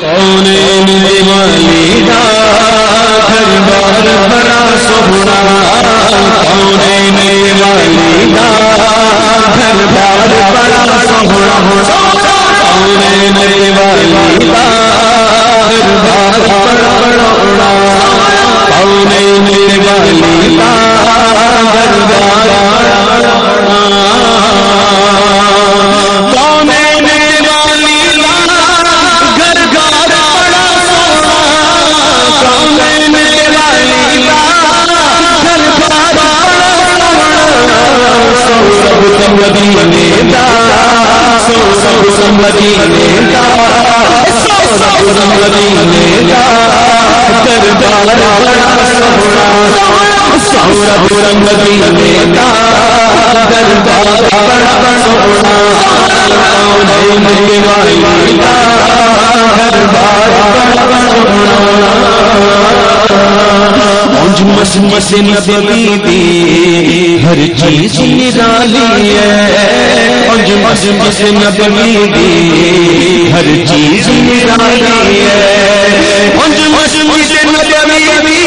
کون والی دا گھر بار بڑا سونا کون والی دا گھر بار بڑا سونا کون والی دا مدینے کا سو سب مدینے کا دربار سورب مدینے کا دربار بڑا سونا والی کا دربار بڑا سونا آج مسجد نبوی دی ہر چیز نرالی ہے۔ آج مسجد دی ہر چیز نرالی ہے۔ آج مسجد نبوی دی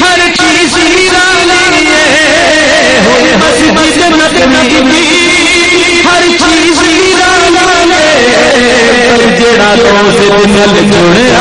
ہر چیز نرالی ہے۔ مسجد نبوی دی ہر چیز نرالی ہے۔ جڑا روز دل جڑے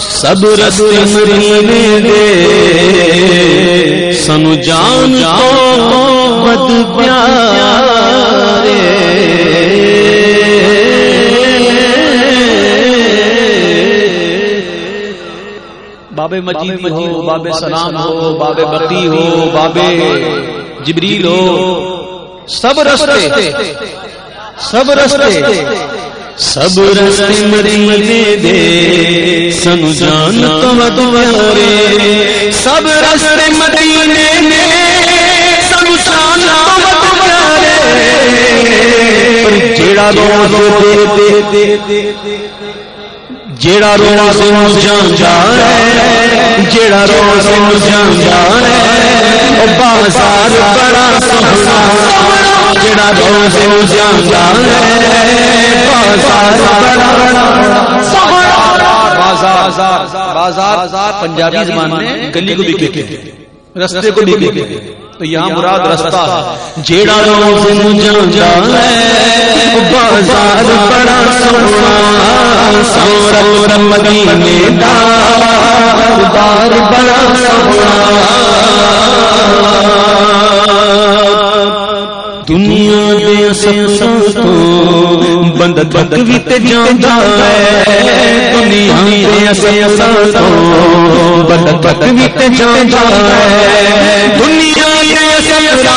سب رس مرینے دے۔ سنو جان بد پیارے بابے مجید ہو بابے سلام ہو بابے بقی ہو بابے جبریل ہو۔ سب رستے سب رستے سب رستے مدینے دے۔ سن جان تو سب رستے جیڑا روز دے دے جان جا جیڑا روز جان جا بازار بڑا سونا جیڑا روز جان جا بازار بازار، پنجابی زبان میں گلی کو بھی کہتے ہیں۔ رستے کو بھی کہتے ہیں۔ تو یہاں مراد رستہ جیڑا روز جا بازار بڑا سونا سورا مدینے دا بار بڑا سونا۔ دنیا دے سب تو بند بند بھی تے جاندا ہے۔ دنیا دے سب تو بند بند بھی تے جاندا ہے۔ دنیا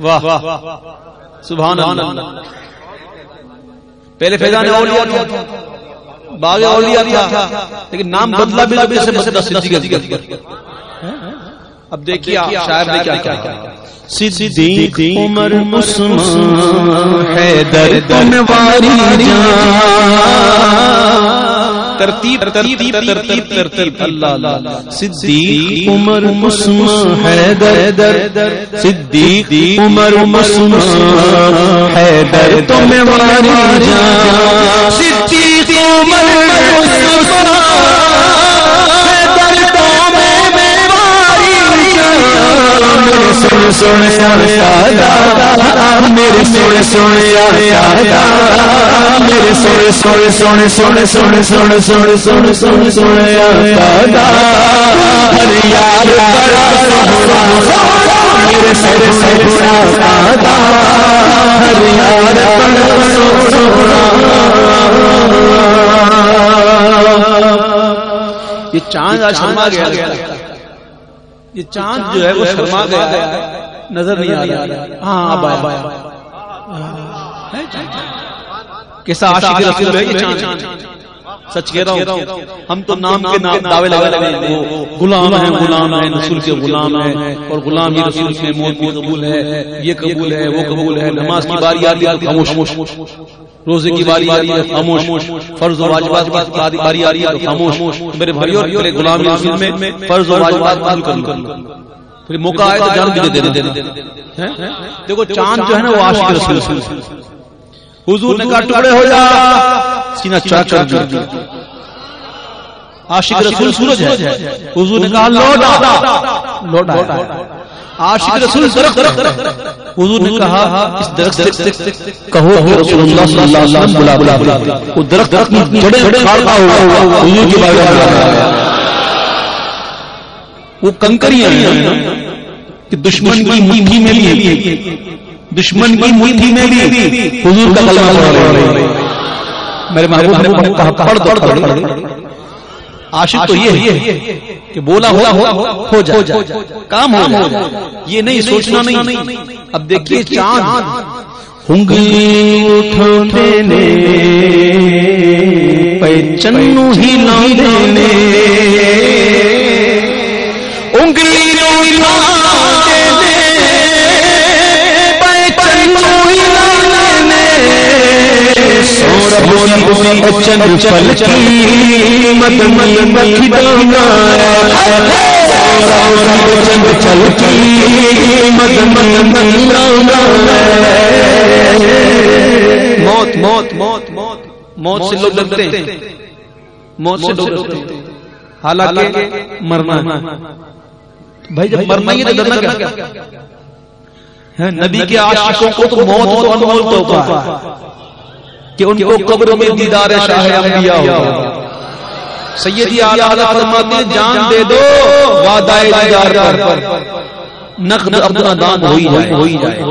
واہ. واہ. سبحان اللہ. پہلے فیضان اولیاء تھا. باغ اولیاء تھا. لیکن نام بدلا بھی لبی سے مسجد صدیق اکبر اب دیکھیے شاعر نے کیا کیا صدیق عمر عثمان حیدر تنواری ترتیب ترتیب ترتیب ترتیب اللہ اللہ صدیق عمر عثمان حیدر صدیق عمر عثمان حیدر تنواری صدیق عمر عثمان سن سن میرے سونے سونے میرے سونے سونے سونے سونے سونے سونے سونے سونے سونے سونے یار میرے سر سر یہ چاند آج شرما گیا یہ چاند جو ہے وہ شرما گیا نظر نہیں آ رہا ہاں اب آیا کیسا عاشق رسول ہے یہ چاند سچ کہہ رہا ہوں ہم تو نام کے نام دعوے لگا رہے ہیں۔ وہ غلام ہیں غلام ہیں رسول کے غلام ہیں۔ اور غلام ہی رسول کے موت بھی قبول ہے۔ یہ قبول ہے وہ قبول ہے۔ نماز کی باری آتی ہے خاموش۔ روزے کی باری آتی ہے خاموش۔ فرض و واجبات کی باری آ رہی ہے خاموش۔ میرے بھائی اور میرے غلام رسول میں فرض و واجبات قبول کر لوں پھر موقع آئے تو جان بھی دے دے دیکھو چاند جو ہے نا وہ عاشق رسول حضور نے کہا ٹکڑے ہو جا۔ سینہ چاک کر دیا۔ عاشق رسول سورج ہے۔ حضور نے کہا لوٹا لوٹا عاشق رسول درخت۔ حضور نے کہا اس درخت سے کہو کہ رسول اللہ صلی اللہ علیہ وسلم بلا بلا بلا وہ درخت اپنی جڑیں کھاڑتا ہوا حضور کے بارے میں وہ کنکریاں ہیں۔ کہ دشمن کی میٹھی میں بھی دشمن کی میٹھی میں بھی حضور کا کلمہ پڑھ رہے ہیں۔ میرے محبوب نے کہا پڑھ دو پڑھ دو عاشق تو یہ ہے کہ بولا ہو ہو جائے۔ کام ہو جائے۔ یہ نہیں سوچنا نہیں۔ اب دیکھیے چاند۔ انگلی اٹھانے نے پہچنو ہی لانے انگلی اٹھانے چن چل کی مد مل مکھی ڈانا چند چل کی مد مل مکھی موت موت موت موت موت سے لوگ ڈرتے ہیں۔ موت سے لوگ ڈرتے ہیں۔ حالانکہ مرنا بھائی، جب مرنا ہی تو ڈرنا کیا؟ نبی کے عاشقوں کو تو موت کو انمول توفہ ہے۔ کہ ان کو قبر میں دیدار شاہ انبیاء ہوگا سیدی اعلی حضرت فرماتے ہیں، جان دے دو، وعدہ دیدار پر۔ نقد اپنا دان ہوئی جائے۔ ہوئی جائے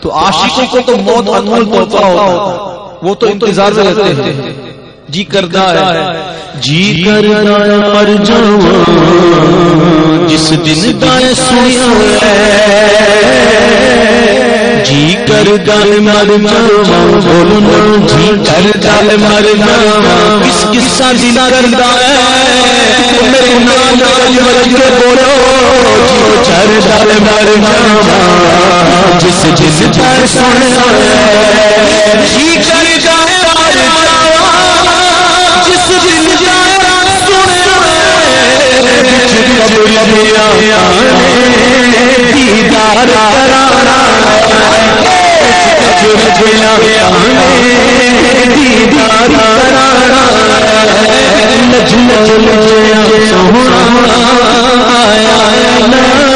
تو عاشقوں کو تو موت انمول تحفہ ہوتا وہ تو انتظار میں رہتے ہیں۔ جی کردہ ہے۔ جی کردہ مر جاؤں جس دن دائیں سنیا ہے۔ جی کر گل مر جاوا بولنا جی کر گل مر جاوا کس قصہ جنا کرتا ہے میرے نام مر کے بولو جی چر گل مر جاوا جس جس پر سننا جی کر گل مر جاوا جس دن جانا سننا دیدار دل آیا نا